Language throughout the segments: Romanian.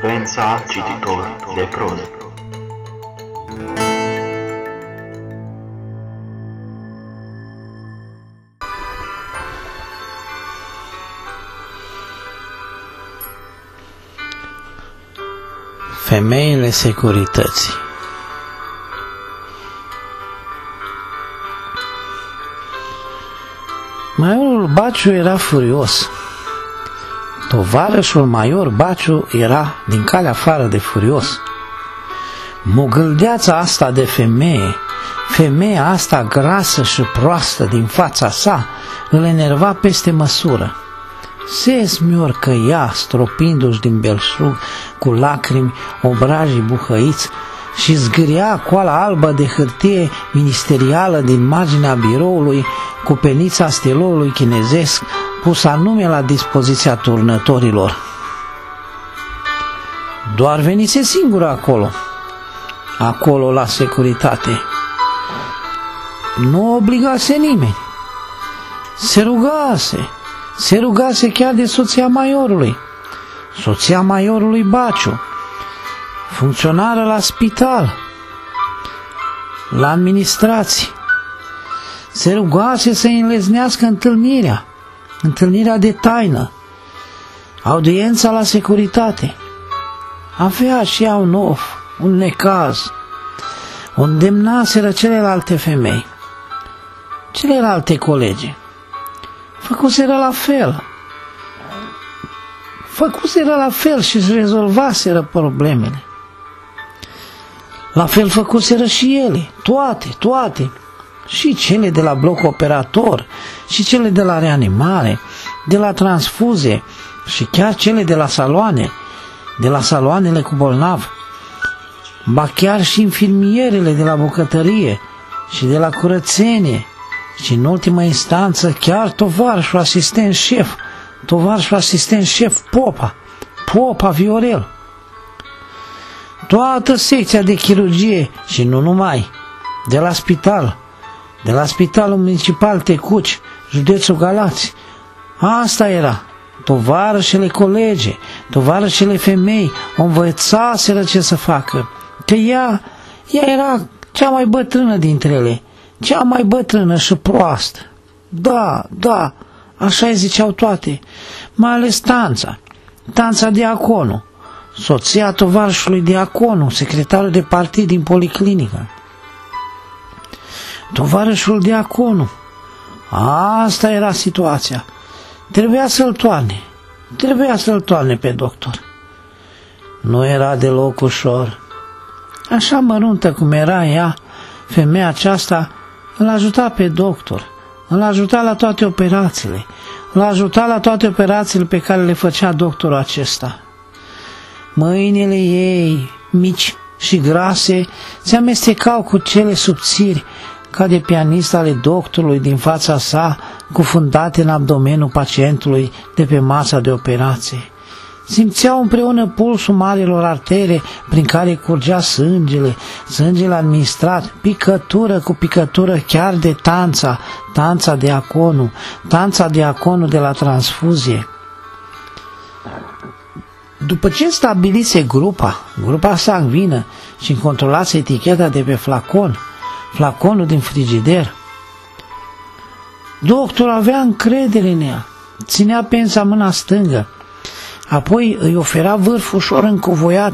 Frecvența cititor de proză. Femeile securității Maiorul Baciu era furios. Tovarășul Maior Baciu era din calea afară de furios. Mogâldeața asta de femeie, femeia asta grasă și proastă din fața sa, îl enerva peste măsură. Se că ea, stropindu-și din belșug, cu lacrimi, obrajii buhăiți, și zgâria coala albă de hârtie ministerială din marginea biroului cu penița stilorului chinezesc pus anume la dispoziția turnătorilor. Doar venise singură acolo, acolo la securitate. Nu obligase nimeni. Se rugase, se rugase chiar de soția maiorului, soția maiorului Baciu, funcționară la spital, la administrație. Se rugase să înleznească întâlnirea, întâlnirea de taină, audiența la securitate. Avea și ea un of, un necaz. O îndemnaseră celelalte femei, celelalte colegi. Făcuseră la fel. Făcuseră la fel și își rezolvaseră problemele. La fel făcuseră și ele, toate, toate. Și cele de la bloc operator, și cele de la reanimare, de la transfuzie, și chiar cele de la saloane, de la saloanele cu bolnav, ba chiar și infirmierele de la bucătărie și de la curățenie. Și în ultima instanță chiar tovarășul asistent șef, tovarășul asistent șef Popa, Popa Viorel toată secția de chirurgie și nu numai, de la spital, de la spitalul municipal Tecuci, județul Galați. Asta era. Tovarășele colege, tovarășele femei o învățaseră ce să facă. Că ea, ea era cea mai bătrână dintre ele, cea mai bătrână și proastă. Da, da, așa ziceau toate, mai ales Tanța, Tanța Diaconu, soția tovarășului Diaconu, secretarul de partid din policlinică. Tovarășul Diaconu. Asta era situația. Trebuia să-l toarne. Trebuia să-l toarne pe doctor. Nu era deloc ușor. Așa măruntă cum era ea, femeia aceasta îl ajuta pe doctor, îl ajuta la toate operațiile, îl ajuta la toate operațiile pe care le făcea doctorul acesta. Mâinile ei, mici și grase, se amestecau cu cele subțiri, ca de pianist ale doctorului din fața sa, cufundate în abdomenul pacientului de pe masa de operație. Simțeau împreună pulsul marilor artere prin care curgea sângele, sângele administrat, picătură cu picătură chiar de tanța, tanța de aconu, tanța de aconu de la transfuzie. După ce stabilise grupa, grupa sanguină și controlase eticheta de pe flacon, flaconul din frigider, doctorul avea încredere în ea, ținea pensa mâna stângă, apoi îi ofera vârf ușor încovoiat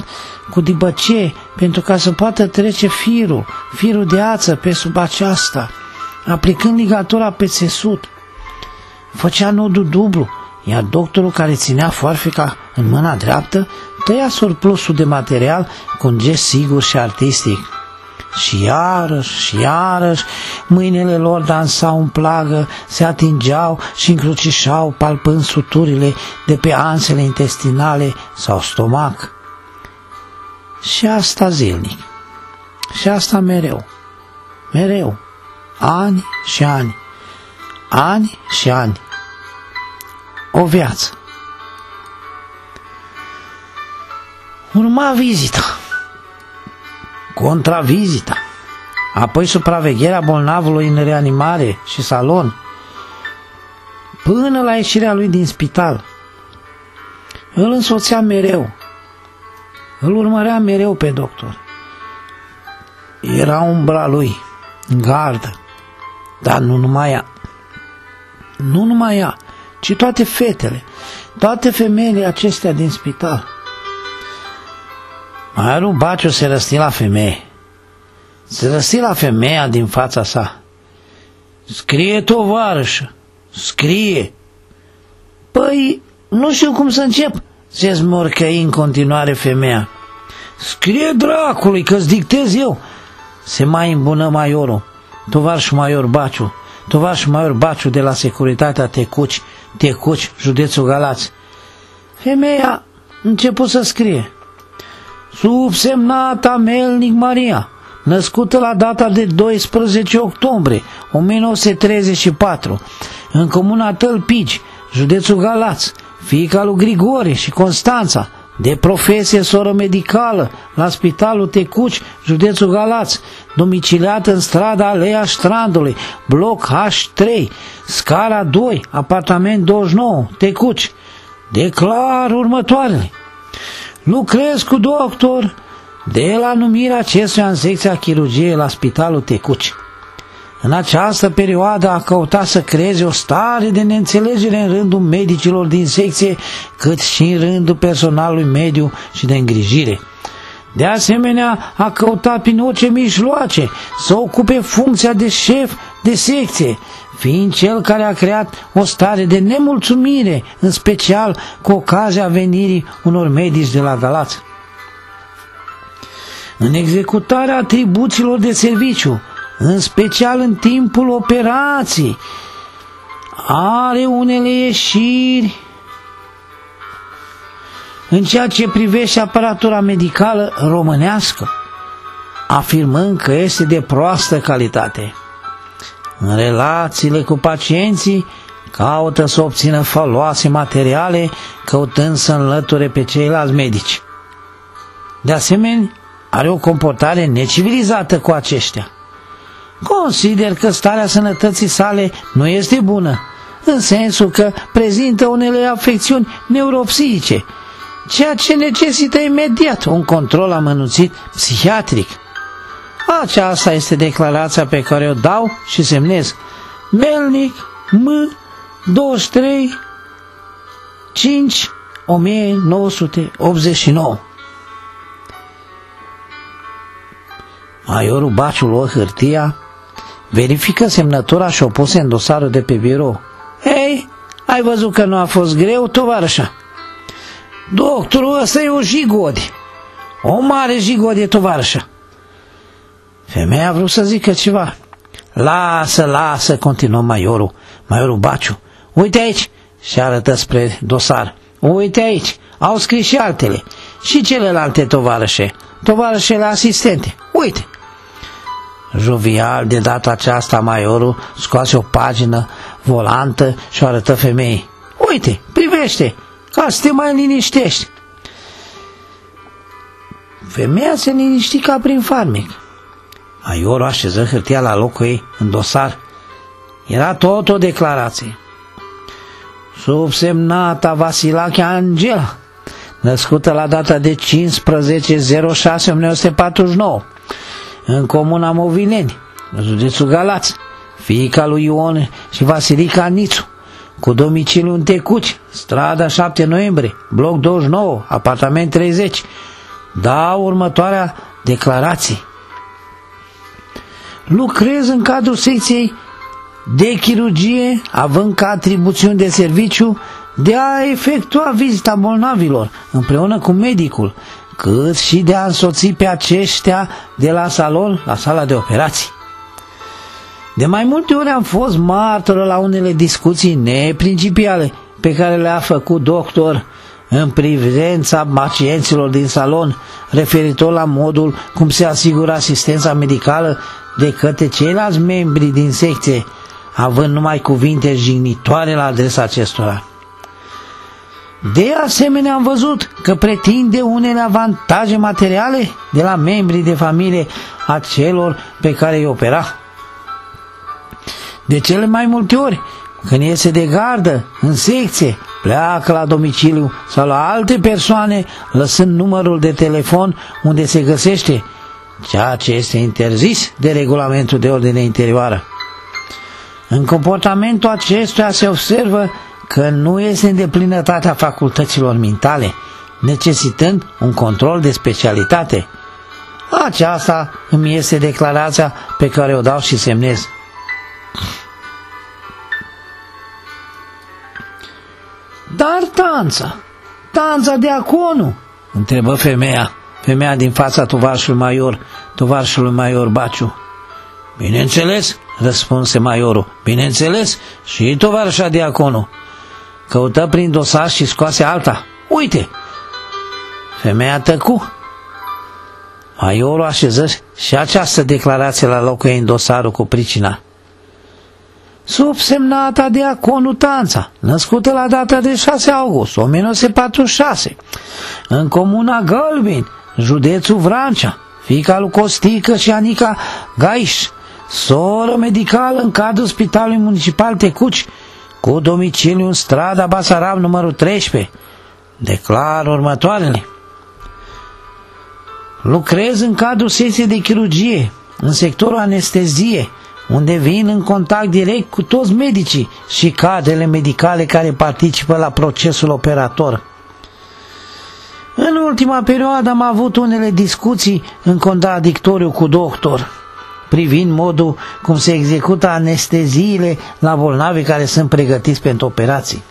cu dibăcie pentru ca să poată trece firul, firul de ață pe sub aceasta, aplicând ligatura pe țesut. Făcea nodul dublu, iar doctorul care ținea foarfeca în mâna dreaptă tăia surplusul de material cu un gest sigur și artistic. Și iarăși, și iarăși, mâinile lor dansau în plagă, se atingeau și încrucișau, palpând suturile de pe ansele intestinale sau stomac. Și asta zilnic. Și asta mereu. Mereu. Ani și ani. Ani și ani o viață. Urma vizita, contravizita, apoi supravegherea bolnavului în reanimare și salon, până la ieșirea lui din spital. Îl însoțea mereu, Îl urmărea mereu pe doctor. Era umbra lui, în gardă, dar nu numai ea. Nu numai ea, ci toate fetele, toate femeile acestea din spital. Maiorul Baciu se răsti la femeie. Se răsti la femeia din fața sa. Scrie, tovarășă, scrie. Păi, nu știu cum să încep, se smorcăi în continuare femeia. Scrie dracului că-ți dictez eu. Se mai îmbună maiorul, tovarș maior Baciu, tovarș maior Baciu de la Securitatea Tecuci, Tecuci, județul Galați. Femeia început să scrie. Subsemnata Melnic Maria, născută la data de 12 octombrie 1934, în comuna Tălpici, județul Galați, fiica lui Grigore și Constanța, de profesie soră medicală la Spitalul Tecuci, județul Galați, domiciliată în strada Alea Strandului, bloc H3, scara 2, apartament 29, Tecuci. Declar următoarele. Lucrez cu doctor de la numirea acestuia în secția chirurgiei la Spitalul Tecuci. În această perioadă a căutat să creeze o stare de neînțelegere în rândul medicilor din secție, cât și în rândul personalului mediu și de îngrijire. De asemenea, a căutat prin orice mijloace să ocupe funcția de șef de secție, fiind cel care a creat o stare de nemulțumire, în special cu ocazia venirii unor medici de la Galați. În executarea atribuțiilor de serviciu, în special în timpul operației, are unele ieșiri în ceea ce privește aparatura medicală românească, afirmând că este de proastă calitate. În relațiile cu pacienții, caută să obțină foloase materiale, căutând să înlăture pe ceilalți medici. De asemenea, are o comportare necivilizată cu aceștia. Consider că starea sănătății sale nu este bună, în sensul că prezintă unele afecțiuni neuropsihice, ceea ce necesită imediat un control amănunțit psihiatric. Aceasta este declarația pe care o dau și semnez. Melnic M 23 5 1989 Maiorul Baciu luă hârtia, verifică semnătura și o puse în dosarul de pe birou. Ei, ai văzut că nu a fost greu, tovarășa? Doctorul ăsta e o jigodi, o mare jigodi, tovarășa. Femeia a vrut să zică ceva. Lasă, lasă, continuă maiorul, maiorul Baciu. Uite aici, și arătă spre dosar. Uite aici, au scris și altele. Și celelalte tovarășe, tovarășele asistente. Uite, Jovial, de data aceasta, maiorul scoase o pagină volantă și o arătă femeii. Uite, privește, ca să te mai liniștești. Femeia se liniști ca prin farmec. Maiorul așeză hârtia la locul ei, în dosar. Era tot o declarație. Subsemnata Vasilache Angela, născută la data de 15.06.1949, în comuna Movileni, în județul Galați, fiica lui Ion și Vasilica Nițu, cu domiciliu în Tecuci, strada 7 noiembrie, bloc 29, apartament 30, da următoarea declarație. Lucrez în cadrul secției de chirurgie, având ca atribuțiuni de serviciu de a efectua vizita bolnavilor împreună cu medicul cât și de a însoți pe aceștia de la salon la sala de operații. De mai multe ori am fost martoră la unele discuții neprincipiale pe care le-a făcut doctor în privința pacienților din salon referitor la modul cum se asigură asistența medicală de către ceilalți membri din secție, având numai cuvinte jignitoare la adresa acestora. De asemenea am văzut că pretinde unele avantaje materiale de la membrii de familie a celor pe care îi opera. De cele mai multe ori, când iese de gardă, în secție, pleacă la domiciliu sau la alte persoane, lăsând numărul de telefon unde se găsește, ceea ce este interzis de regulamentul de ordine interioară. În comportamentul acestuia se observă că nu este în deplinătatea facultăților mentale, necesitând un control de specialitate. Aceasta îmi este declarația pe care o dau și semnez. Dar tanța, tanța de aconu, întrebă femeia, femeia din fața tovarșului major, tovarșului major Baciu. Bineînțeles, răspunse maiorul, bineînțeles, și tovarășa diaconul. Căută prin dosar și scoase alta. Uite! Femeia tăcu. Maiorul așeză și această declarație la locul ei în dosarul cu pricina. Subsemnata de Tanța, născută la data de 6 august 1946, în comuna Gălbin, județul Vrancea, fica lui Costică și Anica Gaiș, soră medicală în cadrul Spitalului Municipal Tecuci, cu domiciliu în strada Basarab numărul 13. Declar următoarele. Lucrez în cadrul secției de chirurgie, în sectorul anestezie, unde vin în contact direct cu toți medicii și cadrele medicale care participă la procesul operator. În ultima perioadă am avut unele discuții în contradictoriu cu doctor privind modul cum se execută anesteziile la bolnavi care sunt pregătiți pentru operații.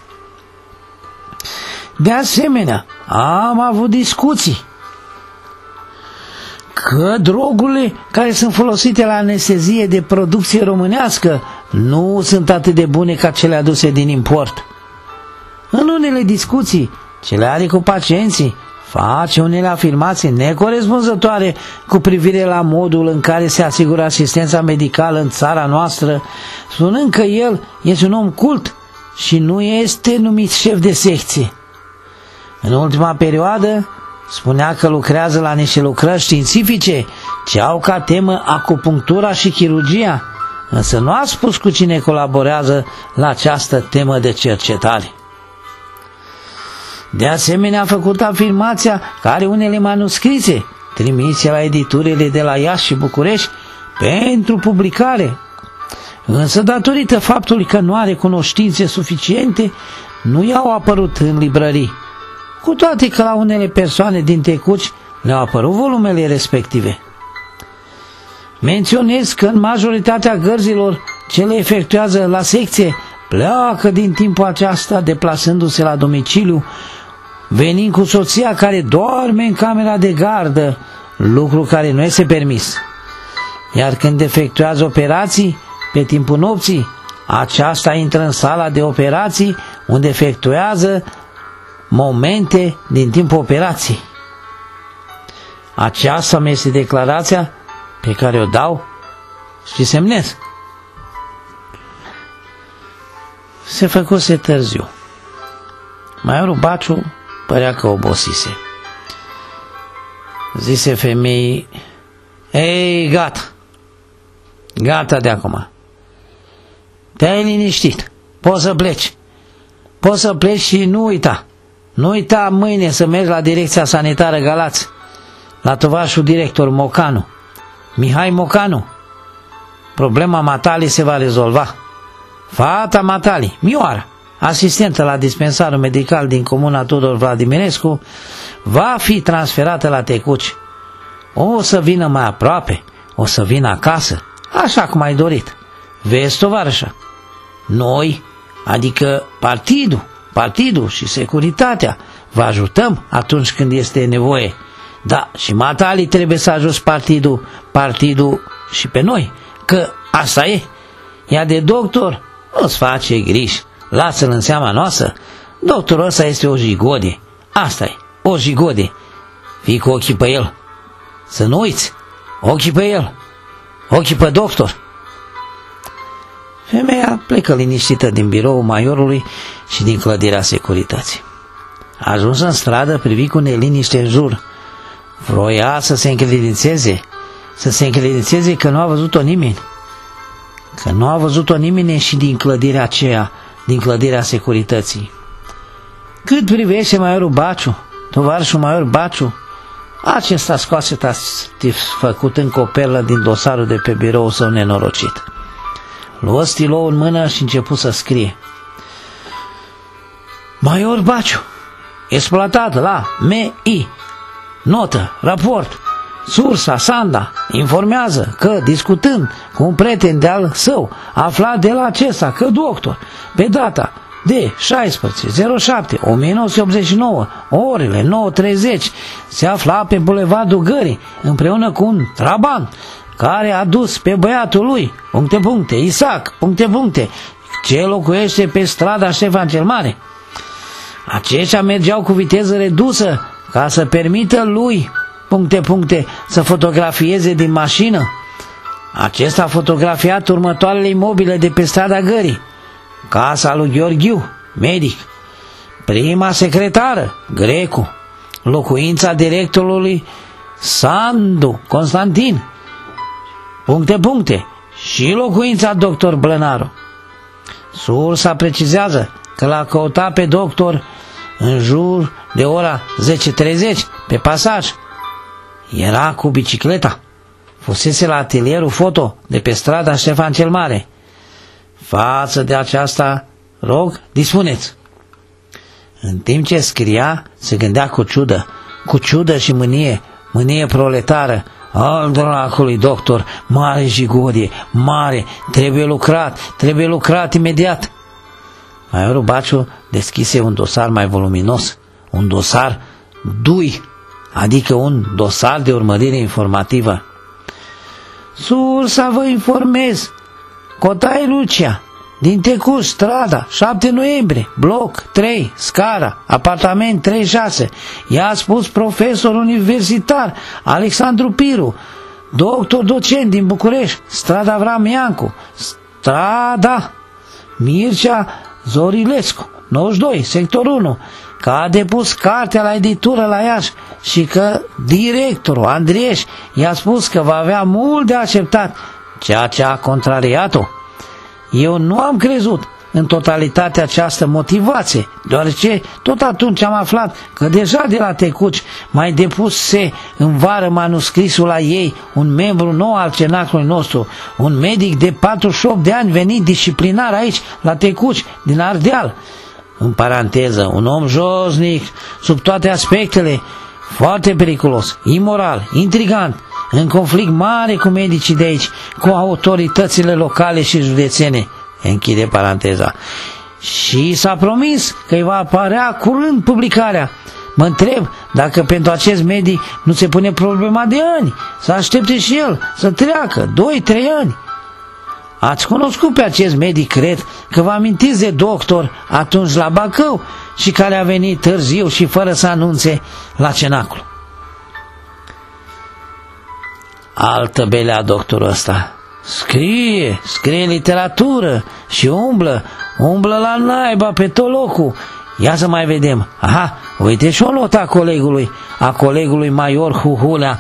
De asemenea, am avut discuții că drogurile care sunt folosite la anestezie de producție românească nu sunt atât de bune ca cele aduse din import. În unele discuții ce le are cu pacienții, face unele afirmații necorespunzătoare cu privire la modul în care se asigură asistența medicală în țara noastră, spunând că el este un om cult și nu este numit șef de secție. În ultima perioadă, spunea că lucrează la niște lucrări științifice ce au ca temă acupunctura și chirurgia, însă nu a spus cu cine colaborează la această temă de cercetare. De asemenea a făcut afirmația că are unele manuscrise trimise la editurile de la Iași și București pentru publicare. Însă datorită faptului că nu are cunoștințe suficiente, nu i-au apărut în librării. Cu toate că la unele persoane din Tecuci le-au apărut volumele respective. Menționez că în majoritatea gărzilor ce le efectuează la secție pleacă din timpul aceasta deplasându-se la domiciliu venind cu soția care doarme în camera de gardă, lucru care nu este permis. Iar când efectuează operații, pe timpul nopții, aceasta intră în sala de operații unde efectuează momente din timpul operației. Aceasta mi este declarația pe care o dau și semnez. Se făcuse târziu. Maiorul Baciu Părea că obosise. Zise femeii, Ei, gata, gata de acum. Te-ai liniștit, poți să pleci. Poți să pleci și nu uita. Nu uita mâine să mergi la direcția sanitară Galați, la tovașul director Mocanu, Mihai Mocanu. Problema Matali se va rezolva. Fata Matali, Mioara, asistentă la dispensarul medical din comuna Tudor Vladimirescu, va fi transferată la Tecuci. O să vină mai aproape, o să vină acasă, așa cum ai dorit. Vezi, tovarășa, noi, adică partidul, partidul și securitatea, vă ajutăm atunci când este nevoie. Da, și Matali trebuie să ajuți partidul, partidul și pe noi, că asta e. Ea de doctor nu-ți face griji lasă-l în seama noastră, doctorul ăsta este o jigode. asta e, o jigode. Fii cu ochii pe el. Să nu uiți, ochii pe el, ochii pe doctor. Femeia plecă liniștită din biroul maiorului și din clădirea securității. Ajuns în stradă, privi cu neliniște în jur. Vroia să se încredințeze, să se încredințeze că nu a văzut-o nimeni. Că nu a văzut-o nimeni și din clădirea aceea din clădirea securității. Cât privește Maiorul Baciu, tovarășul Maior Baciu, acesta scoase tastif făcut în copelă din dosarul de pe birou său nenorocit. Luă stilou în mână și început să scrie. Maior Baciu, exploatat la MI, notă, raport, sursa, Sanda, informează că, discutând cu un prieten de-al său, aflat de la acesta că doctor, pe data de 16.07.1989, orele 9.30, se afla pe bulevardul Gării, împreună cu un traban, care a dus pe băiatul lui, puncte, puncte, Isaac, puncte, puncte, ce locuiește pe strada Ștefan cel Mare. Aceștia mergeau cu viteză redusă ca să permită lui, puncte, puncte, să fotografieze din mașină. Acesta a fotografiat următoarele imobile de pe strada Gării. Casa lui Gheorghiu, medic. Prima secretară, Grecu. Locuința directorului Sandu, Constantin. Puncte, puncte. Și locuința doctor Blănaru. Sursa precizează că l-a căutat pe doctor în jur de ora 10.30 pe pasaj. Era cu bicicleta. Fusese la atelierul foto de pe strada Ștefan cel Mare. Față de aceasta, rog, dispuneți. În timp ce scria, se gândea cu ciudă, cu ciudă și mânie, mânie proletară. Al dracului, doctor, mare jigodie, mare, trebuie lucrat, trebuie lucrat imediat. Maiorul Baciu deschise un dosar mai voluminos, un dosar DUI, adică un dosar de urmărire informativă. Sursa vă informez, Cotai Lucia, din Tecu, strada, 7 noiembrie, bloc 3, scara, apartament 36. I-a spus profesor universitar Alexandru Piru, doctor docent din București, strada Avram Iancu, strada Mircea Zorilescu, 92, sector 1, că a depus cartea la editură la Iași și că directorul Andrieș i-a spus că va avea mult de așteptat, ceea ce a contrariat-o. Eu nu am crezut în totalitate această motivație, deoarece tot atunci am aflat că deja de la Tecuci mai depuse în vară manuscrisul la ei un membru nou al cenaclului nostru, un medic de 48 de ani venit disciplinar aici, la Tecuci, din Ardeal. În paranteză, un om josnic, sub toate aspectele, foarte periculos, imoral, intrigant, în conflict mare cu medicii de aici, cu autoritățile locale și județene. Închide paranteza. Și s-a promis că îi va apărea curând publicarea. Mă întreb dacă pentru acest medic nu se pune problema de ani, să aștepte și el să treacă, 2-3 ani. Ați cunoscut pe acest medic, cred, că vă amintiți de doctor atunci la Bacău și care a venit târziu și fără să anunțe la cenacul. Altă belea doctorul ăsta. Scrie, scrie literatură și umblă, umblă la naiba pe tot locul. Ia să mai vedem. Aha, uite și o notă a colegului, a colegului Maior Huhulea.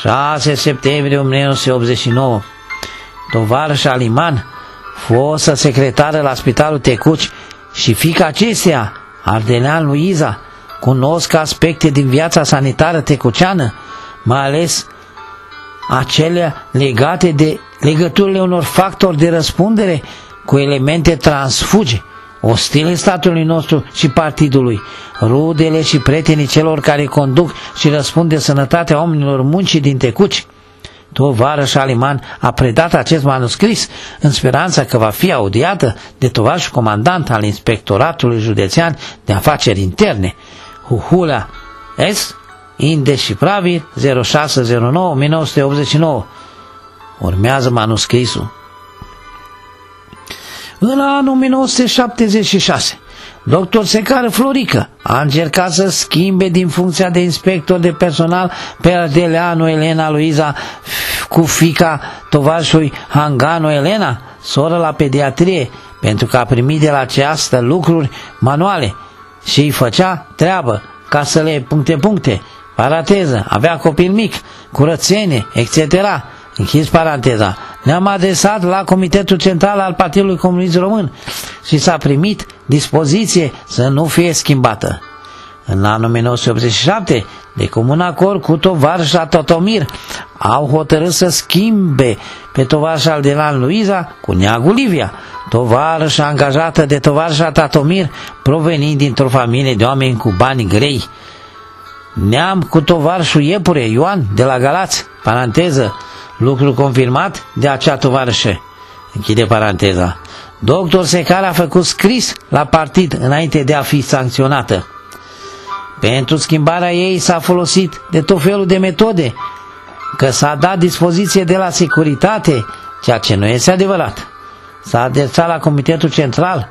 6 septembrie 1989. Tovarăș Aliman, fostă secretară la Spitalul Tecuci și fica acesteia, Ardelean Luiza, cunosc aspecte din viața sanitară tecuceană, mai ales acelea legate de legăturile unor factori de răspundere cu elemente transfuge, ostile statului nostru și partidului, rudele și prietenii celor care conduc și răspund de sănătatea oamenilor muncii din Tecuci. Tovarăș Șaliman a predat acest manuscris în speranța că va fi audiată de tovarășul comandant al Inspectoratului Județean de Afaceri Interne, Huhula S. Indescifrabil 0609-1989. Urmează manuscrisul. În anul 1976, Dr. Secară Florică a încercat să schimbe din funcția de inspector de personal pe Adeleanu Elena Luiza cu fica tovarșului Hangano Elena, soră la pediatrie, pentru că a primit de la această lucruri manuale și îi făcea treabă ca să le puncte puncte Paranteză, avea copil mic, curățenie, etc. Închis paranteza. Ne-am adresat la Comitetul Central al Partidului Comunist Român și s-a primit dispoziție să nu fie schimbată. În anul 1987, de comun acord cu tovarșa Totomir, au hotărât să schimbe pe tovarșa Aldelan Luiza cu neagul Livia, tovarșa angajată de tovarșa Tatomir, provenind dintr-o familie de oameni cu bani grei. Neam cu tovarșul Iepure, Ioan, de la Galați, paranteză, lucru confirmat de acea tovarșă. Închide paranteza. Doctor Secar a făcut scris la partid înainte de a fi sancționată. Pentru schimbarea ei s-a folosit de tot felul de metode, că s-a dat dispoziție de la securitate, ceea ce nu este adevărat. S-a adresat la Comitetul Central,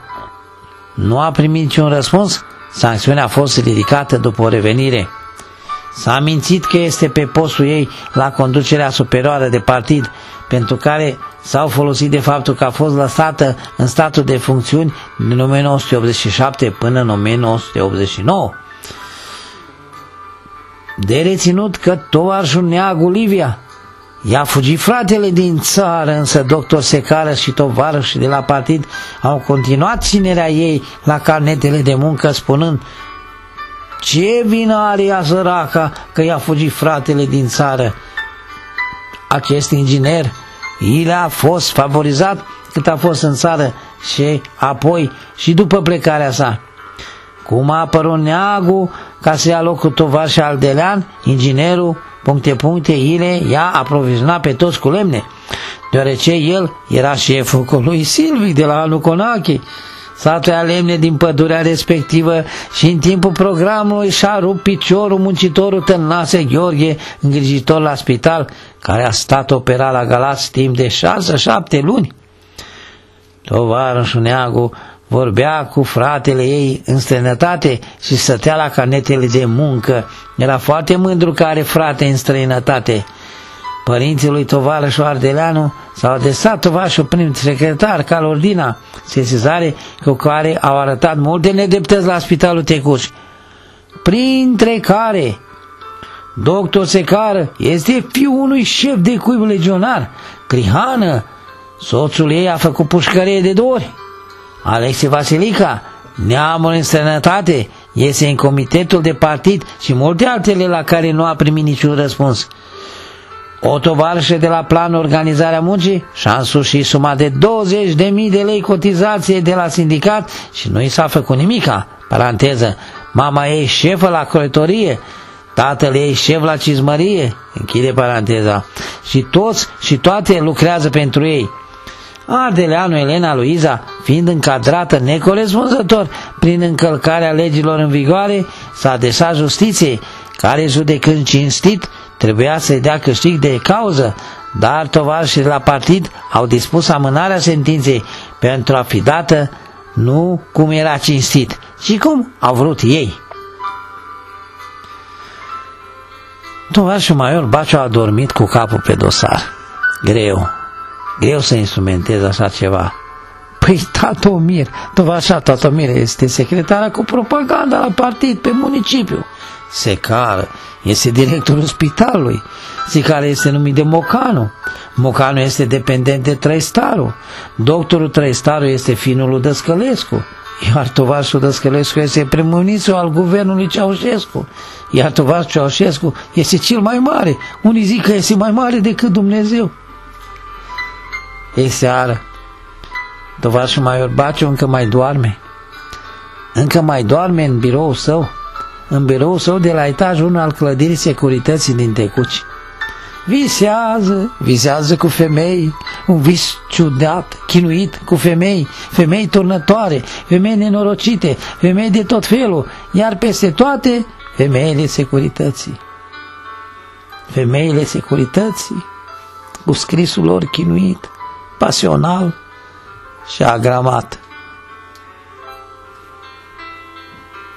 nu a primit niciun răspuns, sancțiunea a fost ridicată după o revenire. S-a mințit că este pe postul ei la conducerea superioară de partid, pentru care s-au folosit de faptul că a fost lăsată în statul de funcțiuni din 1987 până în 1989 de reținut că tovarșul Neagu Livia i-a fugit fratele din țară, însă doctor Secară și tovarășii de la partid au continuat ținerea ei la carnetele de muncă spunând ce vină are ea săraca că i-a fugit fratele din țară? Acest inginer, i a fost favorizat cât a fost în țară și apoi și după plecarea sa. Cum a apărut neagul ca să ia locul tovarș Aldelean, inginerul, puncte, puncte, ile, i-a aprovizionat pe toți cu lemne, deoarece el era șeful lui Silvic de la anul Conache. S-a tăiat lemne din pădurea respectivă și în timpul programului și-a rupt piciorul muncitorul Tănase Gheorghe, îngrijitor la spital, care a stat operat la Galați timp de 6-7 luni. Tovarășul Neagu vorbea cu fratele ei în străinătate și stătea la canetele de muncă. Era foarte mândru că are frate în străinătate. Părinții lui Tovarășu Ardeleanu s-au adresat tovarășul prim secretar Calordina, sesizare cu care au arătat multe nedreptăți la spitalul Tecuș, printre care doctor Secară este fiul unui șef de cuib legionar, Crihană, soțul ei a făcut pușcărie de două ori. Alexei Vasilica, neamul în sănătate, iese în comitetul de partid și multe altele la care nu a primit niciun răspuns. O tovarășă de la plan organizarea muncii și-a însușit suma de 20.000 de lei cotizație de la sindicat și nu i s-a făcut nimica. Paranteză, mama ei șefă la coletorie, tatăl ei șef la cizmărie, închide paranteza, și toți și toate lucrează pentru ei. Ardeleanu Elena Luiza, fiind încadrată necorespunzător prin încălcarea legilor în vigoare, s-a adresat justiției, care judecând cinstit trebuia să-i dea câștig de cauză, dar tovarșii la partid au dispus amânarea sentinței pentru a fi dată nu cum era cinstit, ci cum au vrut ei. Tovarșul Maior Baciu a dormit cu capul pe dosar. Greu, greu să instrumentez așa ceva. Păi Tatomir, tovașa Tatomir este secretara cu propaganda la partid pe municipiu. Secară este directorul spitalului. Sicare este numit de Mocanu. Mocanu este dependent de Trăistaru. Doctorul Trăistaru este finul lui Dăscălescu. Iar tovarșul Dăscălescu este premunițul al guvernului Ceaușescu. Iar tovarșul Ceaușescu este cel mai mare. Unii zic că este mai mare decât Dumnezeu. E seară. Tovarșul Maior Baciu încă mai doarme. Încă mai doarme în birou său. În birou său de la etajul 1 al clădirii securității din Tecuci. Visează, visează cu femei, un vis ciudat, chinuit cu femei, femei turnătoare, femei nenorocite, femei de tot felul, iar peste toate, femeile securității. Femeile securității, cu scrisul lor chinuit, pasional și agramat.